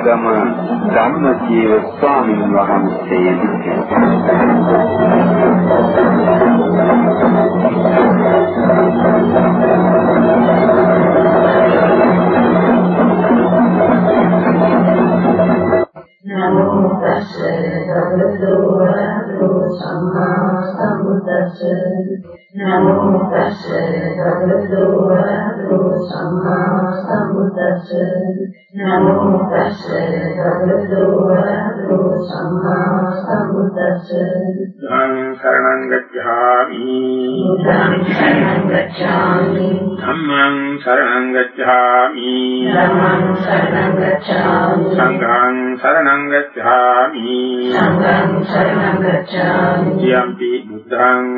ගම ධම්මජීව ස්වාමීන් වහන්සේ තස්සේ භගවතු වරහතු සම්මා සම්බුද්දස්සේ ධම්මං සරණං ගච්ඡාමි ධම්මං ගච්ඡාමි ධම්මං සරණං ගච්ඡාමි. ධම්මං සරණං ගච්ඡාමි. සංඝං සරණං ගච්ඡාමි. සංඝං සරණං ගච්ඡාමි. යම්පි බුද්ධං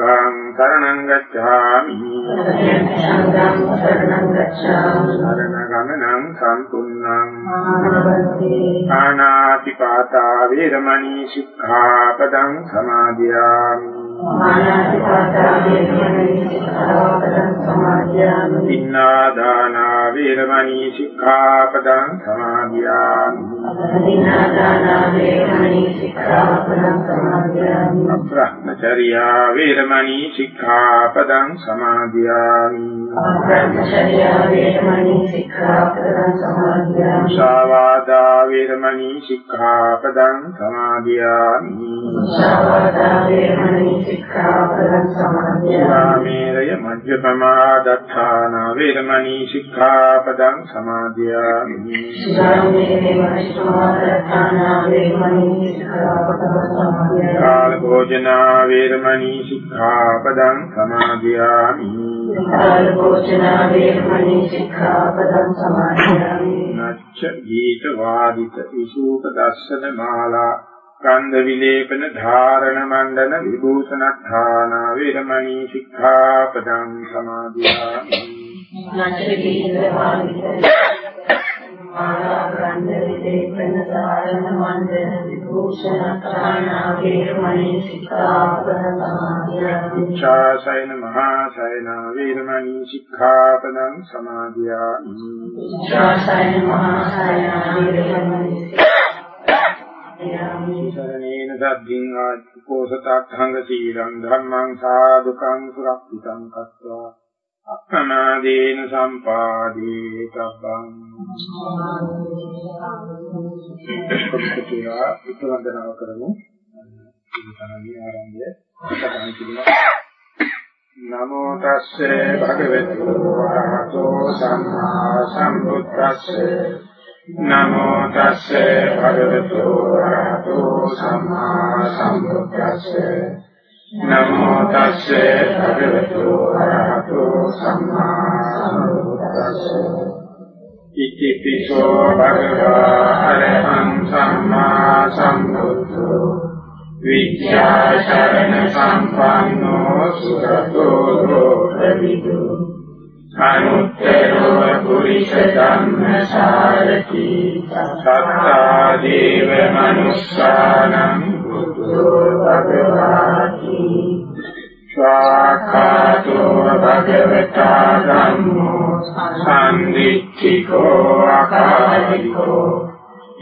සරණං ගච්ඡාමි යම්පි සංඝං සරණං ගච්ඡාමි. සරණ ගමනං සම්පුන්නං ආනන්දේ ආනාති පාතා වේරමණී සික්ඛාපදං සමාදියාමි. මානසිකාතා වේදමනී සික්ඛාපදං සමාදියාමි. තින්නා දානා වේරමණී සික්ඛාපදං සමාදියාමි. දිනාදානා වේදමනී සික්ඛාපදං සමාදියාමි බ්‍රහ්මචර්යා වේරමණී සික්ඛාපදං සමාදියාමි. බ්‍රහ්මචර්යා වේදමනී සික්ඛාපදං සමාදියාමි. ශාවාදා වේරමණී සික්ඛාපදං සමාදියාමි. සාවාදා වේදමනී සික්ඛාපදං සමාදියාමි රාමේරය මජ්ජපමා දත්තාන වේරමණී සික්ඛාපදං සමාදියාමි සුදාමේ වෛශ්‍රවාදත්තානා වේදමනී සික්ඛාපදං සමාදියාමි කාල භෝජනා වේරමණී සික්ඛාපදං සමාදියාමි කාල භෝජනා වේදමනී සික්ඛාපදං සමාදියාමි නච්ච ගීත වාදිත විසූප දස්සන මාලා ගන්ධ විලේපන ධාරණ මණ්ඩන විභූෂණඨාන වේරමණී සික්ඛාපදං සමාදියාමි. ඡාසයන මහා සයන වේරමණී සික්ඛාපදං සමාදියාමි. සරණේන සද්ධින් ආත්මකෝසතඛංග සීලං ධම්මං සාදුකං සුරක්ෂිතං කତ୍වා අප්‍රමාදේන සම්පාදී තබ්බං කොටිලා උත්තරවන්දනාව කරමු. ඉතින් ආරම්භය සටහන් කිරීම නමෝ තස්සේ භගවතු වරහතෝ සම්මා සම්බුද්දස්සේ නමෝ තස්සේ භගවතු වරහතෝ සම්මා සම්බුද්දස්සේ නමෝ තස්සේ භගවතු වරහතෝ සම්මා සම්බුද්දස්සේ ඉති පිසෝ භගවා අරහං සම්මා සම්බුද්ධෝ විද්‍යා ශරණ සම්පන්නෝ සුරතෝ ලෝකවිදු අනුත්තරෝ පුරිස ධම්මසාරති සත්තා දේව මනුස්සානං බුද්ධෝ භගවාති ස්වාඛාතෝ භගවතා ධම්මෝ සම්දිච්චිකෝ අකාලිකෝ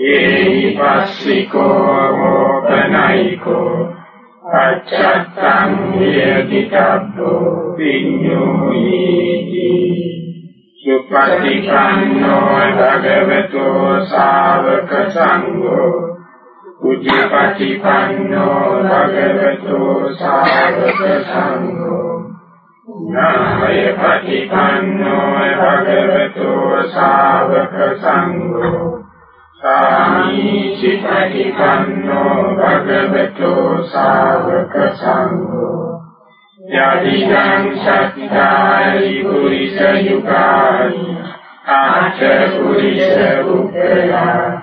ඒහි පස්සිකෝ ඕපනයිකෝ අච්චත්තං වියදිතබ්බෝ විඤ්ඤෝයිති. සුපටිපන්නෝ භගවතෝ ශාවක සංඝෝ. උජ්ජපටිපන්නෝ භගවතෝ ශාවක සංඝෝ. නාමය පටිපන්නෝ භගවතෝ ශාවක සංඝෝ. සාමීචි පටිපන්නෝ භගවතු සාවක සංඝෝ යදිදං සත්‍යයි පුරිස යුගානි ආච පුරිස උපයා.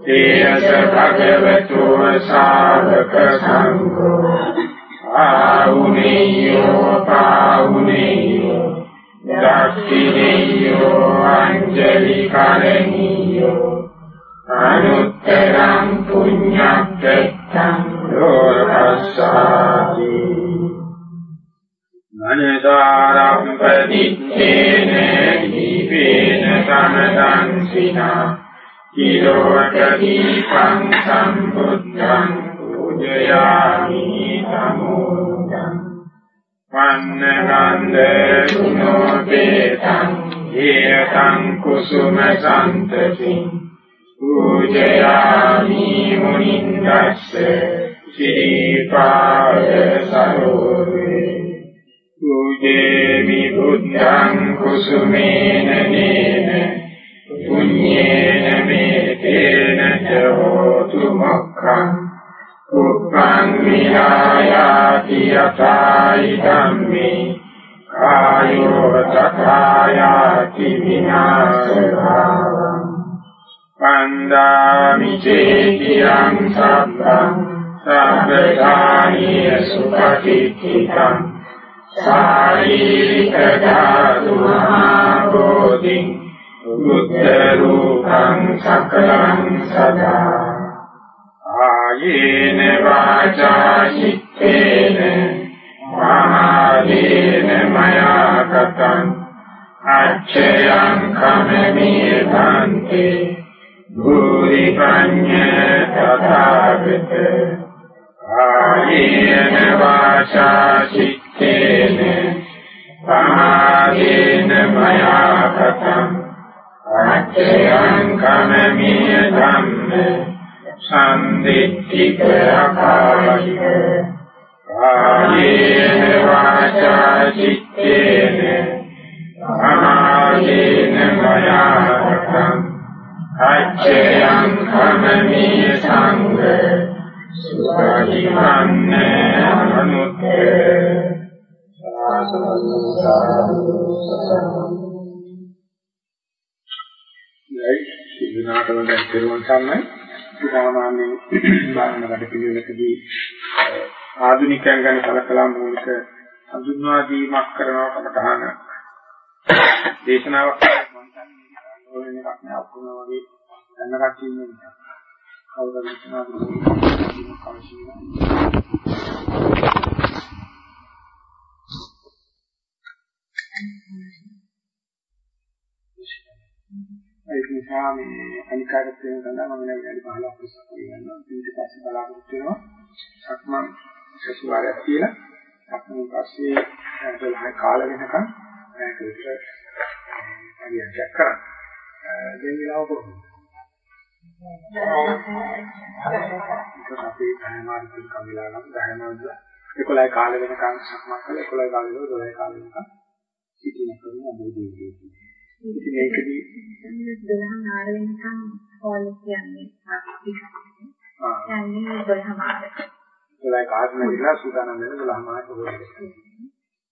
තේස භගවතු සාවක සංඝෝ ආහුනේයෝ පාහුනේයෝ දක්ඛිනේයෝ අංජලි කරණීයෝ අනුත්තරං පුඤ්ඤක්ඛෙත්තං ලෝකස්සාති මනසාරම්පදිත්තේන දීපේන සමදං සිනා කිලෝකදීපං සම්බුද්ධං පූජයාමි සමුදං. වන්නගන්ධ ගුණෝපේතං හේතං කුසුම සම්තතින් පූජයාමි මුනින්දස්ස සිරිපාද සරෝවේ පූජේමි බුද්ධං කුසුමේන නේන පුඤ්ඤේන මේතේන ච හෝතු මොක්ඛං උප්පං විහායාති යථායි ධම්මේ කායෝ තථායාති විනාශභාවං පන්දාමි චේතියං සබ්බං සබ්බකානිය සුපටිච්චිතං සාරීරික ධාතු මහා බෝධිං බුද්ධ රූපං සකලං සදා ආයේන වාචා චිත්තේන මහාදීන මයා කතං අච්ඡයං කමමේ භන්තේ භූරි පඤ්ඤ තථාගත ආයේන වාචා චිත්තේන මහාදීන මයා කතං අච්ඡයං කමමේ ධම්මේ සම්දිත්තික අකාලික කායේන වාචා චිත්තේන අනාදීන මයාකම් අච්චයං කමමී සංඝ සුඛිවන්න අනුත්තේ සාසනං සාදු සසං යයි සිනාටම දැන් පෙරවන් සම්මයි. සාමාන්‍යයෙන් බාහන වැඩ පිළිවෙලකදී ආධුනිකයන් ගැන කලකලා මූලික හඳුන්වා දීමක් කරනවා කමතහන දේශනාවක් මම දන්නේ ඕනෙ එකක් නෑ ඔක්කොම වගේ දැන කට්ටිය ඉන්නේ නිසා කවුරුද දේශනා කරන්නේ අවශ්‍ය ඒක නිසා මේ අනිකාරත් වෙන සඳහා මම විනාඩි 15ක් විතර කරගන්නවා. ඊට පස්සේ බලාපොරොත්තු වෙනවා. සක්මන් සතිවාරයක් කියලා. සක්මන් පස්සේ 12 කාල වෙනකන් ඒක විතර පරියන්ඛයක් කරා. දැන් වෙලාව කොහොමද? ඒක අපේ ධර්මාර්ථික කමිලා නම් ධර්මාර්ථ 11 කාල වෙනකන් සක්මන් කළා 11 කාලේ 12 කාලේ වෙනකන් සිටින කරුණ අභිදේවී ඉතින් ඒකදී 12 නාර වෙනකම් හෝල් කියන්නේ ආ යන්නේ 12 මාර. ඒලා කාර්යන විලා සූදානම් වෙන 12 මාස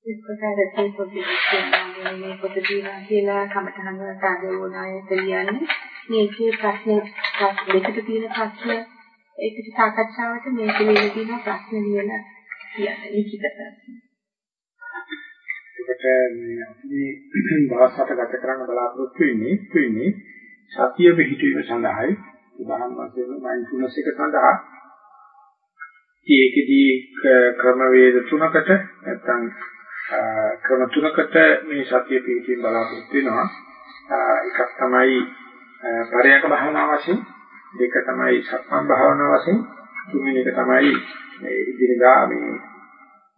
පොරොත්තු. එක්කතරදී පොඩි කියන්නේ මේ පොඩි දිනා කියලා කමතහන් වලට ආදෝනාය කියන්නේ මේකේ ප්‍රශ්න දෙකට තියෙන ප්‍රශ්න ඒකට සාකච්ඡාවට මේක ලියලා තියෙන ප්‍රශ්න ලියලා කියන්නේ ලිඛිත ප්‍රශ්න. ඒකට මේ අපි දවස් හත ගත කරන්න බලාපොරොත්තු වෙන්නේ වෙන්නේ සතිය පිහිටීම සඳහායි උදාහරණ වශයෙන් මයින්ඩ්ෆුල්නස් එක සඳහා ඒකෙදී ක්‍රමවේද තුනකට නැත්නම් ක්‍රම තුනකට මේ සතිය පිහිටීම බලාපොරොත්තු වෙනවා. එකක් තමයි පරයක භාවනාව වශයෙන් දෙක තමයි සක්මන් භාවනාව වශයෙන් තුන්වෙනි එක තමයි මේ ඉදිරියදා මේ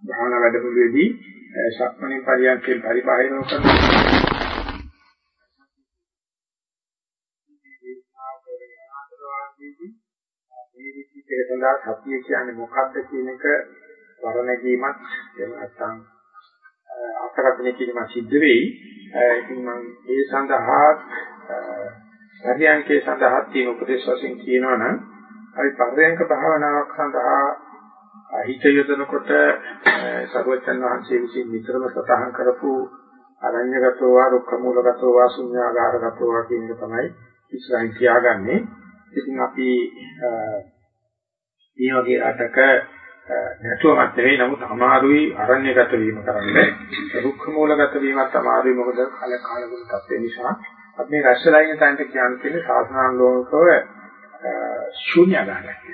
භාවනා වැඩමුළුවේදී සක්මණේ පරියන්කේ පරිබාහිරව කරන මේ විදිහට සඳහා සතිය කියන්නේ මොකක්ද කියන එක වරණගීමත් එහෙම නැත්නම් අර්ථකථනය කිරීම සිද්ධ වෙයි. ඉතින් මම ඒ සඳහා පරියන්කේ සඳහා තියෙන උපදේශ වශයෙන් කියනවා නම් අපි පරියන්ක භාවනාවක් සඳහා හිත යොදනකොට සර්වචන් වහන්සේ විසින් නිතරම සතහන් කරපු අරඤ්‍යගතෝ වා රුක්ඛමූලගතෝ වා ශුඤ්ඤාගාරගතෝ වා කියන එක තමයි ඉස්සරහින් තියාගන්නේ. ඉතින් අපි මේ වගේ රටක නැතුවමත් නෙවෙයි නමුත් අමාරුයි අරණ්‍යගත වීම කරන්නේ රුක්ඛ මූලගත වීමත් අමාරුයි මොකද කල කාලවල තත්ත්ව නිසා අපි මේ රැස්වලා ඉන්න තැනට කියන්නේ සාසනාංගෝකව ශූන්‍යගාරයක්.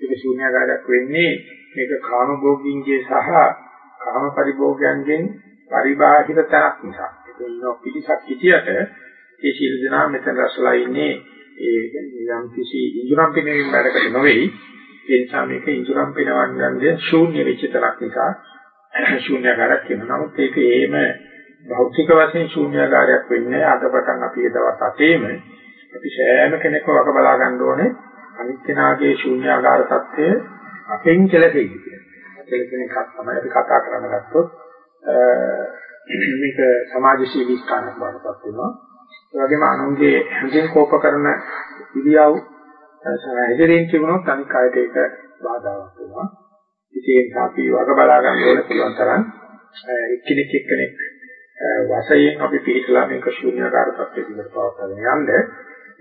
ඒක ශූන්‍යගාරයක් වෙන්නේ මේක කාමභෝගින්ගේ සහ කාම පරිභෝගයන්ගෙන් පරිබාහිර තැනක් නිසා. ඒක ඉන්න පිළිසක් හිටියට ඒ සීල දනා මෙතන රැස්වලා ඉන්නේ ඒ යම් කිසි ඉඳුරම් පිනවීම වැඩකට නෙවෙයි ඒ නිසා මේක ඉඳුරම් පිනවන්නන්නේ ශූන්‍ය වෙච්ච තරක් නිසා ශූන්‍යකාරයක් වෙනවා. නමුත් ඒක එහෙම භෞතික වශයෙන් ශූන්‍යකාරයක් වෙන්නේ අද පටන් අපි ඒ දවස් අතේම අපි සෑම කෙනෙක්ව වක බලා ගන්න ඕනේ අනිත්‍යනාගේ ශූන්‍යාකාර தත්ත්වය අපෙන් කෙලෙසෙයි කියන්නේ. කෙලෙසෙන එකක් තමයි අපි කතා කරන්න ගත්තොත් මේක සමාජශීලී ස්ථානයක් වඩපත් වෙනවා. ඒ වගේම අනුන්ගේ හැඟීම් කෝප කරන ඉරියව් හැදෙරින් තිබුණොත් අනික් අයට ඒක බාධාවක් වෙනවා. ඉතින් අපි වග බලා ගන්න ඕන පුළුවන් තරම් එක්කෙනෙක් එක්කෙනෙක් වශයෙන් අපි පිළිතලා මේක ශූන්‍යකාර තත්ත්වයකට පවත්වාගෙන යන්න.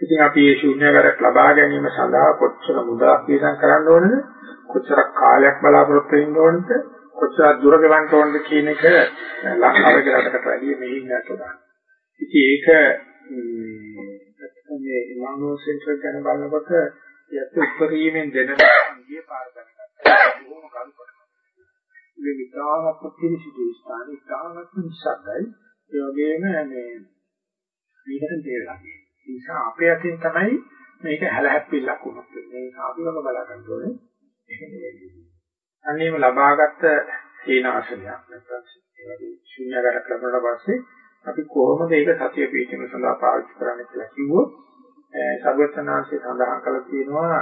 ඉතින් අපි මේ ශූන්‍යකාරයක් ලබා ගැනීම සඳහා කොච්චර මුදලක් වියදම් කරන්න ඕනද? කොච්චර කාලයක් බලාපොරොත්තු වෙන්න ඕනද? කොච්චර දුර ගෙවන්න ඕනද කියන එක ලංකාවේ රටකට වැඩිය මෙහින් නැතුණා. ඉතින් ඒක මේ ඉමානෝ සෙන්ටර් ගැන බලනකොට යත් උත්තරීමෙන් දෙන ගිය පාර දැනගත්තා. බොහොම කල්පනා. මේ විතාවක් පිළිසිදු ස්ථාන ඉතාමත් නිසද්දයි. ඒ වගේම මේ මේකට තේරෙලා තියෙනවා. ඒ නිසා අපේ අතින් තමයි මේක හැලහැප්පිල්ලක් වුණත් මේ සාධුවම බලා ගන්න ඕනේ. ඒක නෙවෙයි. අන්නේම ලබාගත් සීනාසනයක් නැත්නම් ඒ වගේ ශුන්‍යගත කරනකොට පස්සේ අපි කොහොමද ඒක සතිය පිටින සඳහා පාවිච්චි කරන්නේ කියලා කිව්වොත් සර්වචනාංශය සඳහන් කළා තියෙනවා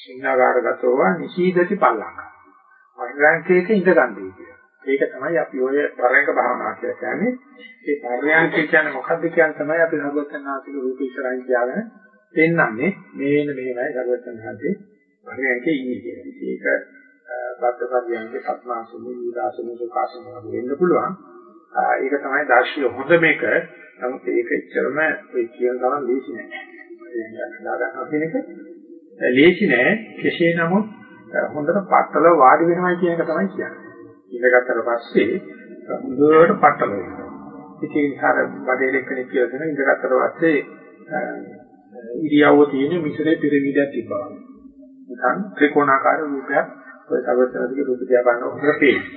ශුන්‍යගාරගතව නිශීදති පල්ලංක. වර්ණාංකයක ඉඳගන්නේ කියලා. ඒක තමයි අපි ඔය පරයන්ක භාවනා කියලා කියන්නේ. ඒ පරයන්ක කියන්නේ මොකද්ද කියන්නේ තමයි අපි සර්වචනාංශික රූප ඉස්සරහින් තියාගෙන පෙන්වන්නේ මේන මෙහෙමයි සර්වචනාංශේ පරයන්කේ ඉන්නේ කියලා. ඒක බද්ධ පරයන්කේ පත්මාසුනි විදාසුනි සුඛාසන වගේ වෙන්න පුළුවන්. ඒක තමයි දාර්ශනික හොඳ මේක. නමුත් ඒක ඇත්තම ඔය කියන තරම් දීසි නෑ. ඒක හදා ගන්නවා කියන එක ලේසි නෑ. කෙසේ නමුත් හොඳට පట్టල වාඩි වෙනවා කියන එක තමයි කියන්නේ. ඉඳගත්තර පස්සේ හොඳට පట్టල වෙනවා. ඉතින් හර බඩේ කෙනෙක් කියලා දෙන ඉඳගත්තර පස්සේ ඉරියව්ව තියෙන මිශ්‍රේ පිරමීඩයක් තිබ්බා. නිකන් ත්‍රිකෝණාකාර රූපයක් ඔය සවස්තරයේ රූපය බලනකොට පේනවා.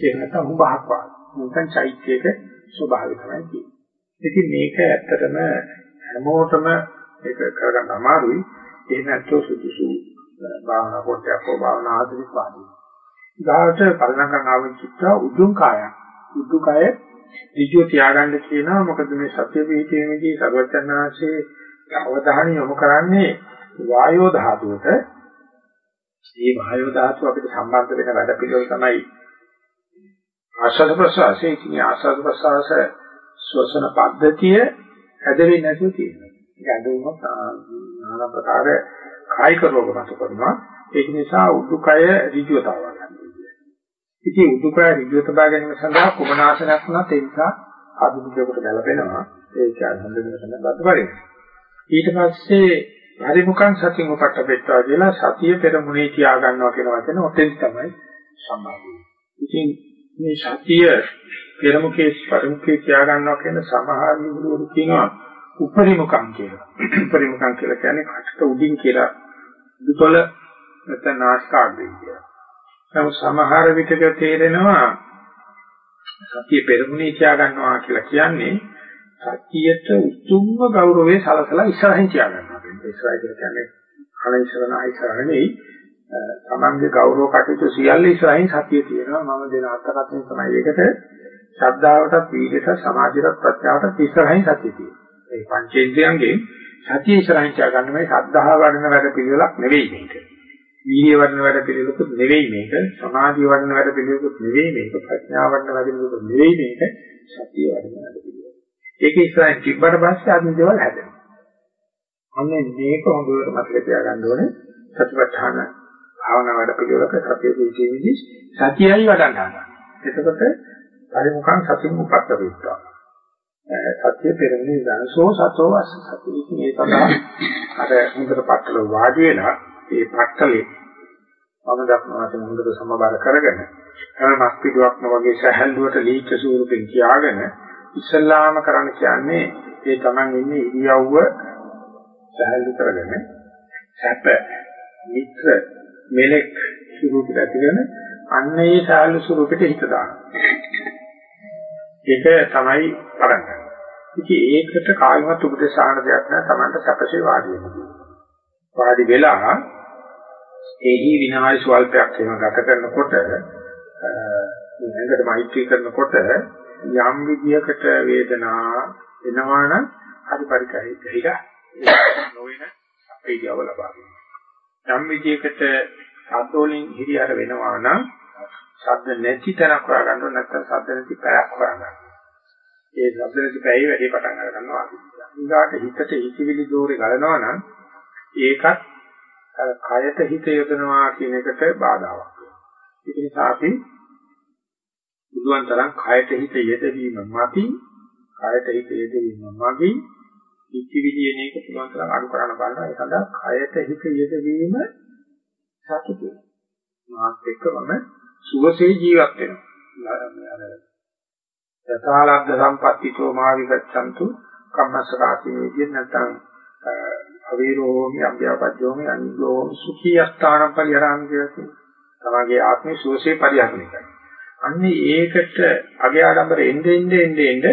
ඒක නැත්නම් උඹහක් වගේ නිකන් චෛත්‍යයක ස්වභාවය තමයි තියෙන්නේ. ඉතින් මේක ඇත්තටම හැමෝටම ඒක කරගන්න අමාරුයි. ඒ නැත්තෝ සුදුසු භාවනා කොටයක් හෝ භාවනා ආධික වාදී. ගාවට පරිණාමයන් ආවිච්චිට උදුම් කාය. උදු කාය දිජෝ තියාගන්න කියනවා මොකද මේ සත්‍ය පිහිටීමේදී සර්වඥාන්සේ අවධානය යොමු කරන්නේ වායෝ ධාතුවට. මේ වායෝ ධාතුව අපිට සම්බන්ධ වෙන වැඩ පිළිවෙල තමයි ආශ්වාස ප්‍රශ්වාසයේ ඉන්නේ ආශ්වාස ප්‍රශ්වාස ශ්වසන පද්ධතිය හැදෙන්නේ නැතුව තියෙනවා. ඒක ඇඳුමක් নানা ප්‍රකාර කායික රෝග මත කරනවා. ඒක නිසා උඩුකය ඍජුව තබා ගන්න. ඉතින් උඩුකය ඍජුව තබා ගැනීම සඳහා කුමනාසනයක් වුණත් ඒ නිසා ආධුනිකයෙකුට ගැලපෙනවා. ඒක හොඳ වෙනසක් බද්දපරිදි. ඊට පස්සේ පරිමුඛං සතිය උපට්ඨපෙත්වා කියලා සතිය පෙරමුණේ තියා ගන්නවා කියන වචන ඔතෙන් තමයි සම්බන්ධ වෙන්නේ. ඉතින් මේ සතිය පෙරමුඛේ පරිමුඛේ තියා ගන්නවා කියන සමහර නිගුරුවරු කියනවා උපරිමුඛං කියලා. උපරිමුඛං කියලා කියන්නේ කටට උඩින් කියලා දුතල නැත්නම් නාස්කාග්‍රේ කියලා. නමුත් සමහර විටක තේරෙනවා සතිය පෙරමුණේ තියා ගන්නවා කියලා කියන්නේ සතියට උතුම්ම ගෞරවය සලසලා ඉස්සරහින් තියා ගන්නවා කියන්නේ. ඉස්සරහින් කියන්නේ කල ඉස්සරහා ඉස්සරහනේ තමන්ගේ ගෞරව කටයුතු සියල්ල ඉස්සරහින් සතිය තියෙනවා. මම දෙන අර්ථකථනය තමයි ඒකට. ශ්‍රද්ධාවටත් වීර්යයට සමාධියට ප්‍රත්‍යාවට ඉස්සරහින් සතිය තියෙනවා. ඒ පංචේන්ද්‍රයන්ගෙන් සතිය ඉස්සරහින් තියා ගන්න මේ ශ්‍රද්ධාව වඩන වැඩ පිළිවෙලක් නෙවෙයි මේක. වීර්ය වඩන වැඩ පිළිවෙලකුත් නෙවෙයි මේක. සමාධිය වඩන වැඩ පිළිවෙලකුත් නෙවෙයි මේක. ප්‍රඥාව වඩන වැඩ පිළිවෙලකුත් නෙවෙයි මේක. සතිය වඩන වැඩ පිළිවෙල. ඒක ඉස්සරහින් තිබ්බට පස්සේ අදින් දේවල් හැදෙනවා. අන්න මේක හොඳට මතක තියාගන්න ඕනේ. සතිපට්ඨාන භාවනා වැඩ පිළිවෙලක සතිය දීwidetildeදී සතියයි වඩන්න ගන්නවා. එතකොට පරිමුඛං සතින් උපත්ත වේවා. සතිය පෙරණි දනසෝ සතෝ අස්ස සතිය මේ සඳහා අර හොඳට පట్టල වාඩි වෙලා ඒ පట్టලේ මම දක්න වශයෙන් හොඳට සමබර කරගෙන හැම මස්පිඩුවක්ම වගේ සැහැල්ලුවට දීච්ච ස්වරූපෙන් කියාගෙන ඉස්ලාම කරන්න කියන්නේ ඒ Taman ඉන්නේ ඉරියව්ව සැහැල්ලු කරගෙන සැප මිත්‍ර මෙලෙක් ස්වරූපයට ඇතිගෙන අන්න ඒ සැහැල්ලු ස්වරූපෙට හිත දානවා. ඒක තමයි කරන්නේ. ඉතින් ඒකට කායිමත් උපදේශ ආන දෙයක් නෑ Tamanට සැපසේ වාඩි වෙන්න. වාඩි වෙලා එහි විනාඩි ස්වල්පයක් එහෙම ගත කරනකොට මේකට මෛත්‍රී කරනකොට යම් විදියකට වේදනා එනවා නම් හරි පරිකරයි නොවන අපේ යව ලබා ගන්න. යම් විදියකට සද්දෝලින් හිරියර වෙනවා නම් ශබ්ද නැති තැනක් හොයාගන්න නැත්නම් ශබ්ද නැති පැයක් හොයාගන්න. ඒ ශබ්ද නැති පැයේ වැඩි පටන් අර ගන්නවා. ඊගාට හිතට හිතවිලි දෝරේ ගලනවා නම් ඒකත් අර කයට හිත යොදනවා කියන එකට බාධාවක්. ඒක නිසා අපි බුදුන් තරම් කයට හිත යෙදවීම මති, කයට හිත යෙදවීම මගින් ඉච්චිවිදියේ මේක පුළුවන් තරම් අඩු කරන්න බලනවා. ඒ සඳහා කයට හිත යෙදවීම සතුටුයි. මාත් එක්කම සුවසේ ජීවත් වෙනවා. අර යථාලබ්ධ සම්පත්තිතෝ මාවිගච්ඡන්තු කම්මස්සකාසී විදියෙන් නැත්නම් අවීරෝමි අභ්‍යාපජ්ජෝමි අනිගෝමි සුඛී අස්ථානම් පරිහරණය කියලා තමගේ ආත්මේ සුවසේ පරිහරණය කරනවා. අන්නේ ඒකට අගේ ආඩම්බර එnde ende ende ende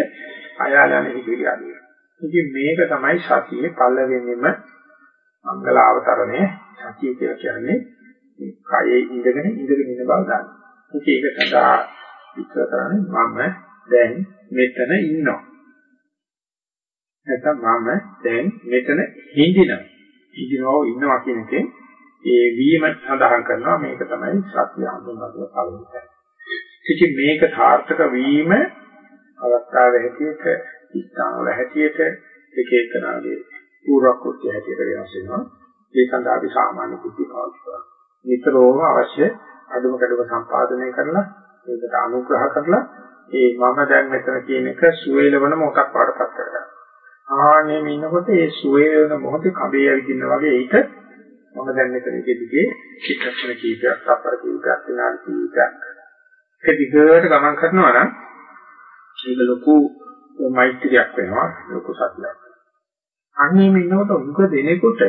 අයාලන හිතිරි ආදී. ඉතින් මේක තමයි සතියේ පළවෙනිම මංගල අවතරණය සතිය කියලා කියන්නේ මේ කයේ ඉඳගෙන ඉඳගෙන ඉන්න බව ගන්න. ඉතින් ඒක සඳහා විස්තර කරන්නේ මම දැන් මෙතන ඉන්නවා. නැත්නම් මම දැන් මෙතන හිඳිනවා. හිඳිනවා ඉන්නවා කියන එකෙන් ඒ වීම සඳහන් කරනවා මේක තමයි සත්‍ය හඳුන්වන පළවෙනි ඉතින් මේක සාර්ථක වීම අවස්ථාව හැටියට ස්ථානවල හැටියට එක එකනාගේ පූර්ව කෘත්‍ය හැටියට වෙනස් වෙනවා. ඒ සඳහා අපි සාමාන්‍ය කුටි පාවිච්චි කරනවා. නිතරම අවශ්‍ය අඩුම කඩුම සම්පාදනය කරලා ඒකට අනුග්‍රහ කරලා ඒ මම දැන් මෙතන කියන එක සුවේලවන මොකක් වඩපත් කරගන්න. ආන්නේ ඉන්නකොට ඒ සුවේලවන මොහොතේ කබේ ඇවිදින්න වගේ ඒක මම දැන් මෙතන ඉඳිදී චිත්තක්ෂණ කීපයක් අපර කීපයක් විනාඩි කීපයක් ඒක දිගට ගමන් කරනවා නම් ඒක ලොකු මෛත්‍රියක් වෙනවා ලොකු සත්‍යයක්. අන්නේ ඉන්නකොට උග දෙනෙකුට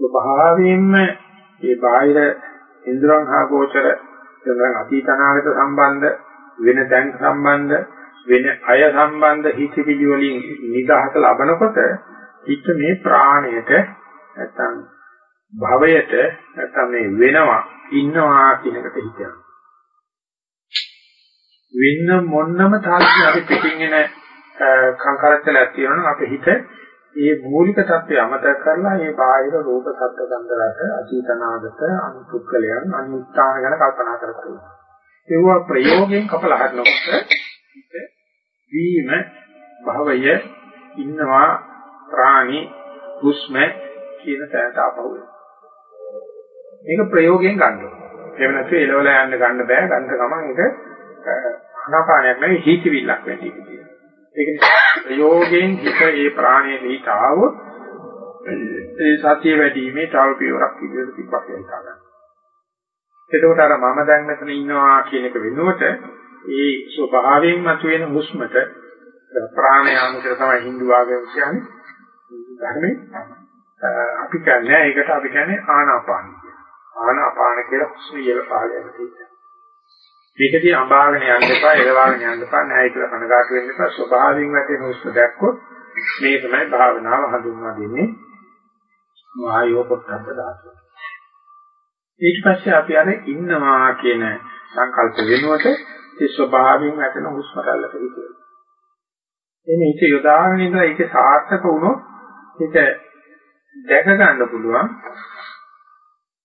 ස්වභාවයෙන්ම මේ බාහිර ඉන්ද්‍රයන් හා ගෝචර ඉන්ද්‍රයන් අතීත අනාගත සම්බන්ධ වෙන තැන් සම්බන්ධ වෙන අය සම්බන්ධ හිතවිලි වලින් නිදහස ලබනකොට හිත මේ ප්‍රාණයට නැත්තම් භවයට නැත්තම් මේ වෙනවා ඉන්නවා කියන එකට හිතනවා. වෙන මොන්නම තාක්ෂණ අපි පිටින් එන කංකරච්චලක් තියෙනවනම් අපේ හිත ඒ මූලික தත්ත්වය අමතක කරලා මේ බාහිර රූප ශබ්ද ගන්ධ රස අචීතනාගත අනුපුක්කලයන් අනිත්‍යාන ගැන කල්පනා කරපුවා. ඒවා ප්‍රයෝගයෙන් කපලා හදනකොට වීම භවය ඉන්නවා ප්‍රාණි හුස්ම කියන තැනට ආපහු මේක ප්‍රයෝගයෙන් ගන්න ඕනේ. එහෙම නැත්නම් එලවලා යන්න ගන්න බෑ. ගන්න ගමන් ඒක අනාපානයක් නෙවෙයි හිතවිල්ලක් වෙන්නේ කියලා. ඒක නිසා ප්‍රයෝගයෙන් හිත ඒ ප්‍රාණයේ හිත ආවොත් ඒ සතිය වැඩිීමේ තව පියවරක් ඉදිරියට තිබ්බක් කියලා ගන්න. එතකොට අර මම දැන් මෙතන ඉන්නවා කියන එක වෙනුවට ඒ ස්වභාවයෙන් මතුවෙන හුස්මට ප්‍රාණයාම කියලා තමයි Hindu ආගම කියන්නේ. ධර්මයේ අපි කියන්නේ ඒකට අපි කියන්නේ ආනාපාන කියලා. ආනාපාන කියලා හුස්ම ඉහළ පහළ යන තියෙනවා. මේකදී අඹාගෙන යන්න එපා, එළවාගෙන යන්න එපා, නැහැ කියලා කනගාටු වෙන්න එපා. ස්වභාවයෙන් වැටෙන හුස්ම දැක්කොත් මේ තමයි භාවනාව හඳුන්වා දෙන්නේ. වායෝ පොට්ටබ්බ ධාතුව. ඊට පස්සේ අපි අර ඉන්නවා කියන සංකල්ප වෙනුවට ඒ ස්වභාවයෙන් වැටෙන හුස්ම රැල්ලට හිතෙනවා. එනේ ඒක යොදාගෙන ඉඳලා ඒක සාර්ථක වුණොත් ඒක දැක ගන්න පුළුවන්.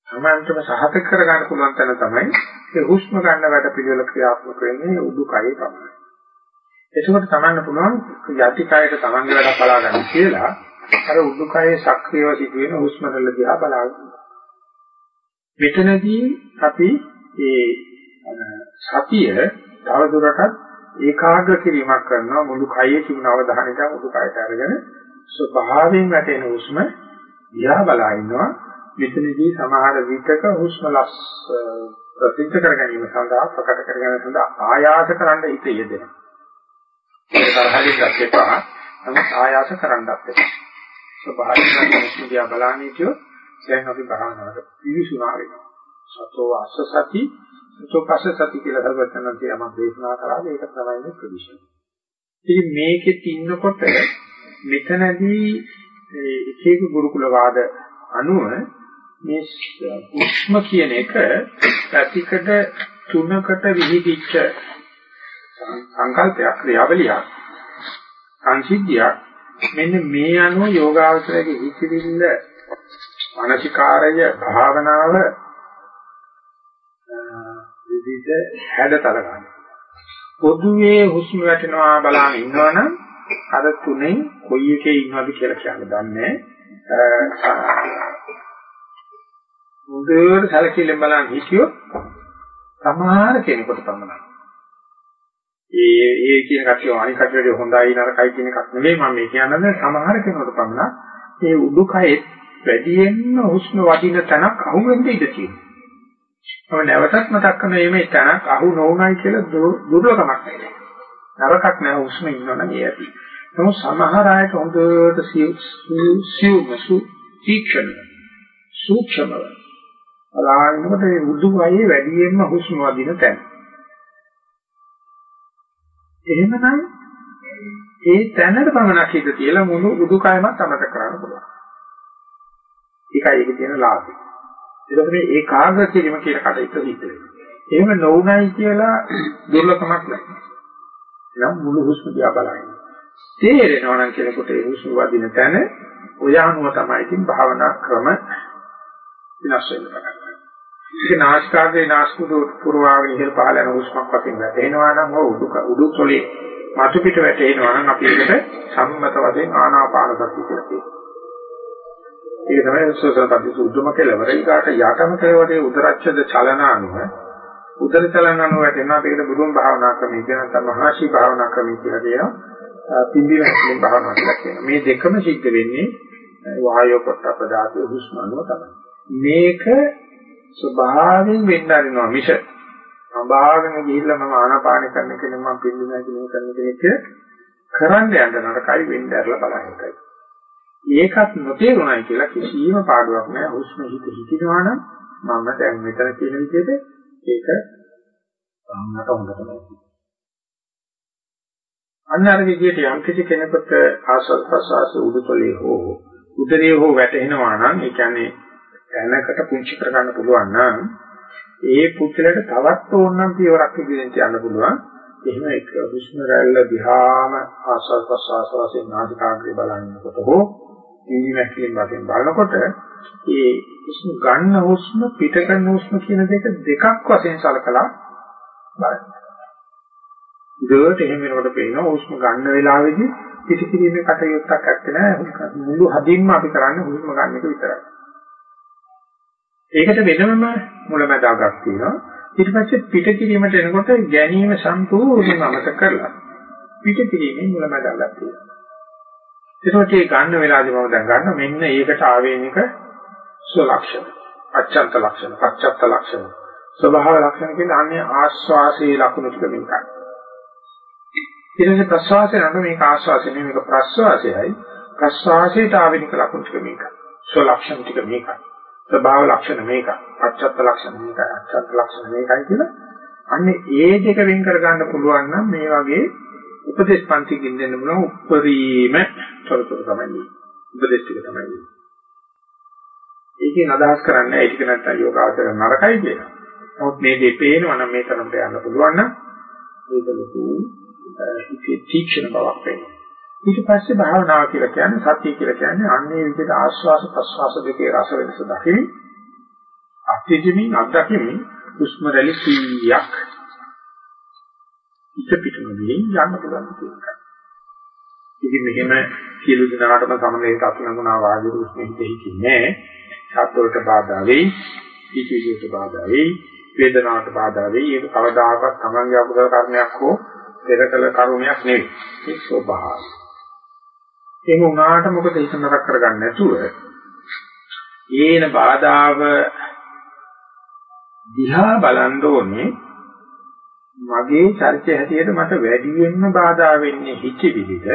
සමාන්තරව සහතික කර ගන්න පුළුවන් තැන තමයි ඒ හුස්ම ගන්න වැඩ පිළිවෙල ක්‍රියාත්මක වෙන්නේ උඩුකයේ පමණයි. එතකොට තමන්න පුළුවන් යටි කයට තමන්ගේ වැඩ බලා ගන්න කියලා අර උඩුකයේ සක්‍රියව සිදුවෙන හුස්ම රැල්ල දිහා බලාගන්න. මෙතනදී අපි ඒ සතිය තවදුරටත් ඒකාග්‍ර කිරීමක් කරනවා මුළු කයේ තිබුණ අවධානයට උඩුකයට අරගෙන ස්වභාවයෙන් වැටෙන හුස්ම දිහා බලා ඉන්නවා. මෙතනදී සමහර විටක හුස්ම ලස් ප්‍රසිද්ධ කර ගැනීම සඳහා ප්‍රකට කර ගැනීම සඳහා ආයාස කරන්න හිත යෙදෙනවා. ඒක තරහින් දැක්කපා නමුත් ආයාස කරන්නත් එපා. ස්වභාවිකව හුස්ම දිහා බලන්නේ කියෝ දැන් අපි භාවනාවට පිවිසුනා වෙනවා. සතෝ අස්ස සති සතෝ පස්ස සති කියලා හදවතනන්ති යමක් දේශනා කරා ඒක තමයි මේ ප්‍රතිශය. ඉතින් මේකෙත් ඉන්නකොට මෙතනදී එක එක ගුරුකුල වාද අනුව මේ උෂ්ම කියන එක පැතිකඩ තුනකට විහිදිච්ච සංකල්පයක් ක්‍රියාවලියක් සංසිද්ධියක් මෙන්න මේ අනුව යෝගාවචරයේ හිතිවිල්ල මානසිකාරය භාවනාව විවිධ හැඩතල ගන්න. පොදුවේ හුස්ම වැටෙනවා බලන් ඉන්නවනම් අර තුනේ කොයි එකේ ඉන්නවද කියලා කියන්න දන්නේ හොඳට සැලකිලිමත් බලන් හිටියොත් සමහර කෙනෙකුට පමණයි. ඒ ඒ කියන කතිය අනිත් කතියට හොඳයි නරකයි කියන එකක් නෙවෙයි මම මේ කියන්නේ සමහර කෙනෙකුට පමණ මේ උඩුකයේ වැඩියෙන්ම හුස්ම වදින තැනක් අහු වෙන්න ඉඩ තියෙනවා. මම නැවතත් මතක් කරන මේ තැනක් අහු නොවුනයි කියලා දුර්ලභමක් නෙවෙයි. නරකක් නෑ හුස්ම ඉන්නවනම් ඒ ඇති. නමුත් සමහර අයට හොඳට සිව් සිව් තීක්ෂණ සූක්ෂමව බලාගෙනකොට මේ උඩුකයේ වැඩියෙන්ම හුස්ම වදින තැන. එහෙමනම් ඒ තැනට පමණක් හිත තියලා මුළු උඩුකයමත් අමතක කරන්න පුළුවන්. ඒකයි ඒකේ තියෙන ලාභය. ඒකට මේ ඒකාග්‍ර කිරීම කියන කටයුත්ත සිද්ධ වෙනවා. එහෙම නොවුනයි කියලා දුර්ලභමක් නැහැ. එනම් මුළු හුස්ම දිහා බලන්න. තේරෙනවා නම් කෙනෙකුට ඒ හුස්ම වදින තැන ඔය අනුව තමයි ඉතින් භාවනා ක්‍රම විනාශ වෙන්න පටන් ගන්නවා. ඒක නාස්කාගේ නාස්කුඩු පුරවාගෙන ඉහළ පහළ යන හුස්මක් වශයෙන් වැටෙනවා නම් ඔය උඩු උඩු තොලේ මතු පිට වැටෙනවා නම් අපි ඒකට සම්මත වශයෙන් ආනාපාන සතිය කියලා කියනවා. ඒක තමයි සෝසපටි සූත්‍රම කෙලවර. ඊට යටම කෙලවරේ උදරච්ඡද චලන අනුව උදර චලන අනුව වැටෙනවා. ඒකට බුදුන් භාවනා ක්‍රමය කියන නැත්නම් මහාශී භාවනා ක්‍රමය කියලා කියනවා. පිම්බි වැක්ලෙන් භාවනා කියලා කියනවා. මේ දෙකම සිද්ධ වෙන්නේ වායෝ පොට්ටප ධාතු හුස්ම අනුව තමයි. මේක ස්වභාවයෙන් වෙන්න අරිනවා මිස සබාගෙන ගිහිල්ලා මම ආනාපාන කරන කෙනෙක් මම පිළිඳිනා කියන කරන කෙනෙක් කරන්න යන්න නරකයි වෙන්න ඇරලා බලන්න එකයි. ඒකත් නොතේරුණයි කියලා කිසිම පාඩුවක් නැහැ. හුස්ම හිත හිතිනවා නම් මම දැන් මෙතන කියන විදිහට ඒක සාමනට හොඳට නැහැ. අන්න අර විදිහට යම් කිසි කෙනෙකුට ආස්වාද ප්‍රසආස උඩුතලයේ හෝ උදරයේ හෝ වැටෙනවා නම් ඒ කියන්නේ දැනකට පුංචි කරගන්න පුළුවන් නම් ඒ පුද්ගලයාට තවත් ඕනනම් පියවරක් ඉදිරියට යන්න පුළුවන්. එහෙම එක හුස්ම රැල්ල දිහාම ආස්වාද ප්‍රසආස වශයෙන් නාසිකාග්‍රේ බලනකොට හෝ ඉනිමැකින් වශයෙන් බලනකොට ඒ හුස්ම ගන්න හුස්ම පිට කරන හුස්ම කියන දෙක දෙකක් වශයෙන් සලකලා බලන්න. ඉතින් එහෙම වෙනකොට පේනවා හුස්ම ගන්න වෙලාවේදී පිට කිරීමේ කටයුත්තක් නැත්තේ නෑ මුළු හදින්ම අපි කරන්නේ හුස්ම ගන්න එක විතරයි. ඒකට වෙනම මුලැමැදාගක් තියෙනවා. ඊට පස්සේ පිට කිරීමට එනකොට ගැනීම සම්පූර්ණයෙන්ම අමතක කරලා පිට කිරීමේ මුලැමැදාගක් තියෙනවා. ඒකෝට ඒ ගන්න වෙලාවදී මම දැන් ගන්න මෙන්න ඒකට ආවේනික ස්වලක්ෂණ, අච්ඡන්ත ලක්ෂණ, පච්චත්ත ලක්ෂණ, ස්වභාව ලක්ෂණ කියන අන්නේ ආස්වාසේ ලක්ෂණ ටික මේකයි. ඊට පස්සේ ප්‍රස්වාසය නම් මේක ආස්වාසය නෙමෙයි මේක ප්‍රස්වාසයයි. ප්‍රස්වාසයට ආවේනික ලක්ෂණ ටික මේකයි. ස්වලක්ෂණ ටික මේකයි. ස්වභාව ලක්ෂණ මේකයි. අච්ඡත්ත ලක්ෂණ මේකයි. අච්ඡත්ත ලක්ෂණ මේකයි කියලා අන්නේ ඒ දෙක වෙන් කර ගන්න පුළුවන් නම් මේ වගේ උපදේශ පන්තිකින් දෙන්න පුළුවන් උපරිම තොරතුරු තමයි. උපදේශ ටික තමයි. ඒකෙන් අදහස් කරන්නේ ඒක නැත්තම් යෝගාචර නරකයි කියලා. නමුත් මේ දෙපේ පේනවා නම් මේ තරමට යන්න පුළුවන් නම් ඒක ලොකු හිතේ තීක්ෂණ බවක් වෙනවා. ඊට පස්සේ භාවනාව කියලා කියන්නේ සතිය කියලා කියන්නේ අන්නේ විදිහට ආස්වාස ප්‍රස්වාස දෙකේ රස වෙනස දකිමින් අත්‍යජමින් අත්දකිමින් උස්ම රැලි 100ක් ඉත පිටම ගිහින් යන්න පුළුවන් කියලා. ඉතින් මෙහෙම සියලු දෙනාටම සමනලයට අතුලඟුණා වාගේ රුස්නේ හිතෙන්නේ සත්වලට බාධා වෙයි, පිටිවිසට බාධා වෙයි, වේදනාවට බාධා වෙයි. ඒක කවදාකවත් තමන්ගේ අකුසල කර්මයක් හෝ පෙරකල කර්මයක් නෙවෙයි. ඒ ස්වභාවය. ඒක උනාට මොකද හිත නරක කරගන්න නැතුව ඒන බාධාව දිහා බලන්න ඕනේ. මගේ චරිතය හැටියට මට වැඩියෙන්ම බාධා වෙන්නේ හිතවිලිද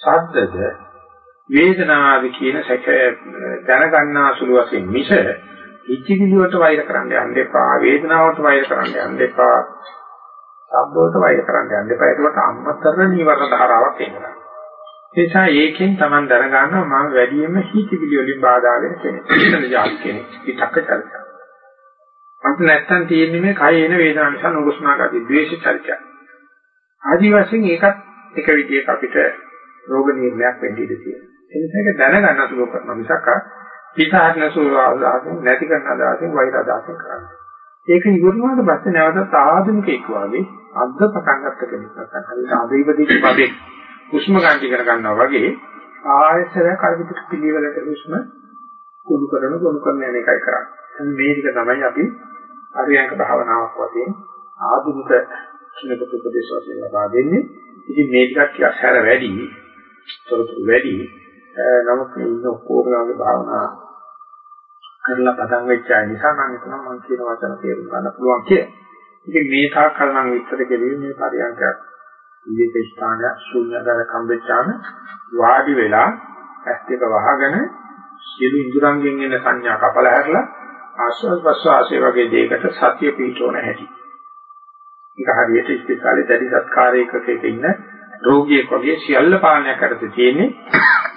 සද්දද වේදනාවද කියන සැක දැනගන්නා සුළු වශයෙන් මිස හිතවිලි වලට වෛර කරන්න යන්න එපා වේදනාවට වෛර කරන්න යන්න එපා සද්ද වලට වෛර කරන්න යන්න එපා. ඒකට අමතර නීවරණ ධාරාවක් එනවා. ඒ නිසා ඒකෙන් Taman දැනගන්නවා මම වැඩියෙන්ම හිතවිලි වලින් බාධා වෙන කෙනෙක්. ඉන්න ජාති කෙනෙක්. පිටක චරිතය. මන්ට නැත්තම් තියෙන්නේ මේ කය එන වේදනාව නිසා නුරුස්නාගති ද්වේෂ චරිතය. ආදි වශයෙන් ඒකත් එක විදිහක අපිට රෝග නිర్ణයක් වෙන්න ඉඩ තියෙනවා. ඒ නිසා ඒක දැනගන්න සුළු කරන මිසක් පිටහටන සුළු ආදාසෙන් නැති කරන ආදාසෙන් වෛර ආදාසෙන් කරන්නේ. ඒක ඉවරනාට පස්සේ නැවතත් ආධුනිකෙක් වගේ අද්ද පටන් ගන්න කෙනෙක් නැත්නම් හරියට අදීපදී පදේ හුස්ම ගන්න ඉගෙන ගන්නවා වගේ ආයතනයක් අර විදිහට පිළිවෙලට හුස්ම කුණු කරන කුණු කරන යන එකයි කරන්නේ. මේ ටික තමයි අපි අරියංක භාවනාවක් වශයෙන් ආධුනික කෙනෙකුට උපදේශ වශයෙන් ලබා දෙන්නේ. ඉතින් මේ ටිකක් ටිකක් හැර වැඩි, තොරතුරු වැඩි. නමුත් මේ ඉන්න ඔක්කොමගේ භාවනා කරලා පටන් වෙච්ච අය නිසා මම හිතනවා මම කියන වචන තේරුම් ගන්න පුළුවන් කියලා. ඉතින් මේ තාක් කල් මම විස්තර කෙරුවේ මේ පරියන්කයක් විවේක ස්ථානය ශූන්‍යකාර කම්බෙච්චාම වාඩි වෙලා ඇස් දෙක වහගෙන සියලු ඉඳුරංගෙන් එන සංඥා කපල හැරලා ආස්වාද ප්‍රසවාසයේ වගේ දෙයකට සතිය පිටවන හැටි. ඒක හරියට ඉස්පිතාලේ දැඩි සත්කාරයකක ඉන්න රෝගියෙක් වගේ සියල්ල පාලනය කරতে තියෙන්නේ.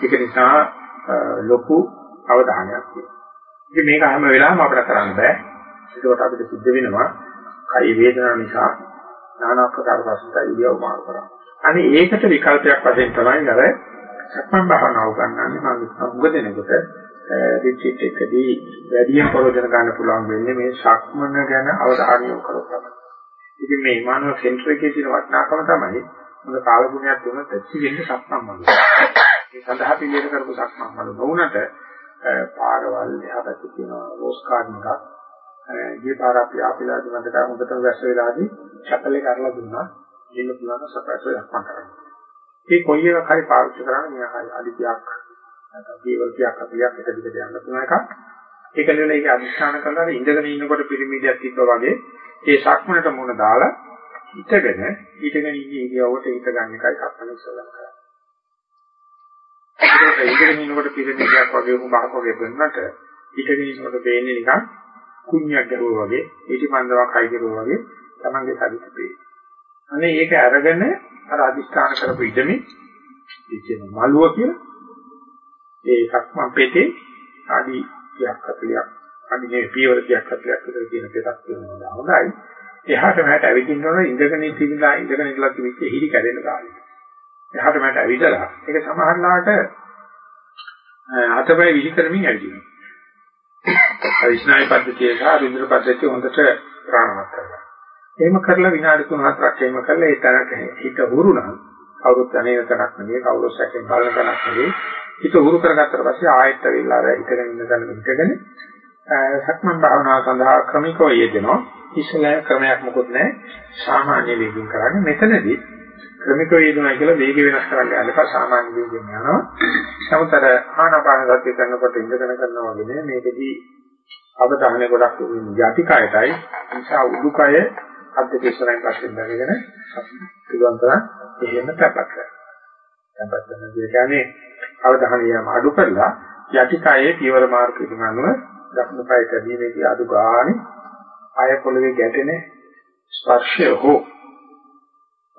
ඒක නිසා ලොකු අවධානයක් තියෙනවා. ඉතින් මේක හැම වෙලාවෙම අපිට කරන්න බෑ. ඒකට අපිට සිද්ධ වෙනවා කයි වේදනාව නිසා নানা ආකාර ප්‍රශ්න ඉරියව් මාරු කරා. අනේ ඒකට විකල්පයක් වශයෙන් තමයි අර සක්මන් භාවනාව ගන්නන්නේ මම උග දෙනකොට රිට්‍රීට් එකදී වැඩියෙන් ප්‍රයෝජන ගන්න පුළුවන් වෙන්නේ මේ සක්මන ගැන අවධානය යොමු කරලා. ඉතින් මේ ඉමානුව සෙන්ටර් එකේ තියෙන වටිනාකම තමයි මොකද කාලගුණයක් දුන්නත් ඇති වෙන්නේ සක්මන් මල. ඒ සඳහා පිළිවෙල කරපු සක්මන් මල නොවුනට පාරවල් එහා පැත්තේ තියෙන රෝස් කාඩ් එකක් ගිය පාර අපි ආපිලාදී මන්දට හොඳටම වැස්ස වෙලාදී චපලේ කරලා දුන්නා. ඉන්න පුළුවන් සපැසෝ යක්මන් කරන්න. මේ කොයි එකක් හරි පාවිච්චි කරන්නේ මෙයා හරි අඩියක් නැත්නම් කීවල්තියක් අපියක් එක දිගට යන්න පුළුවන් එකක්. ඒක නෙවෙයි ඒක අදිස්ථාන කරලා ඉඳගෙන ඉන්නකොට පිරිමිඩයක් තිබ්බා වගේ ඒ සක්මනට මුණ දාලා හිටගෙන හිටගෙන ඉන්නේ ඉරියව්වට හිට ගන්න එකයි කප්පන ඉස්සලා කරන්නේ. ඒක ඉඳගෙන ඉන්නකොට පිරිමිඩයක් වගේ උඹහක් වගේ වෙන්නට හිටගෙන ඉන්නකොට දෙන්නේ නිකන් කුණ්‍යක් ගැහුවා වගේ ඊටිමන්දවක් හයි කරුවා වගේ තමන්ගේ ශරීරෙ පේ. අනේ ඒක අරගෙන අර අදිස්ථාන කරපු ඉඩමේ ඉච්චෙන මලුව කියලා ඒ සක්මන් පෙතේ ආදි 30ක් 40ක් අදි මේ පියවර 30ක් 40ක් විතර තියෙන පෙතක් තියෙනවා හොඳයි. එහාට මෙහාට ඇවිදින්න ඕන ඉඳගෙන ඉඳලා ඉඳගෙන ඉඳලා තිබිච්ච හිරි කැඩෙන කාලේ. එහාට මෙහාට ඇවිදලා ඒක සමහරලාට අතපය විහි කරමින් ඇවිදිනවා. විස්නායි පද්ධතිය සහ රුධිර පද්ධතිය හොඳට ප්‍රාණවත් කරගන්න. එහෙම කරලා විනාඩි 3-4ක් එහෙම කරලා ඒ තරක හිත හුරුනම් කවුරුත් අනේන තරක් නෙවෙයි කවුරුත් සැකෙන් බලන තරක් නෙවෙයි හිත හුරු කරගත්තට පස්සේ ආයෙත් වෙලා අර හිතගෙන ඉන්න ගන්න හිතගෙන සක්මන් භාවනාව සඳහා ක්‍රමිකව යෙදෙනවා. ඉස්සෙල්ලා ක්‍රමයක් මොකුත් නැහැ. සාමාන්‍ය වේගින් කරන්නේ මෙතනදී ක්‍රමික වේදනා කියලා වේග වෙනස් කරන්න යන්න එපා සාමාන්‍ය වේගයෙන් යනවා. නමුත් අර ආනාපාන සතිය කරනකොට ඉඳගෙන කරනවා වගේ නේ මේකදී අවධානය ගොඩක් යටිකයටයි නිසා උඩුකය අධ්‍යක්ෂණයෙන් පස්සේ ඉඳගෙන පිළිවන්තර එහෙම තැපක් කරනවා. තැපක් කරන කියන්නේ අවධානය යම අඩු කරලා යටිකයේ පියවර මාර්ග ඉදමනුව දක්න පය තැබීමේදී අඩු ගානේ ආය පොළවේ ගැටෙන ස්පර්ශය හෝ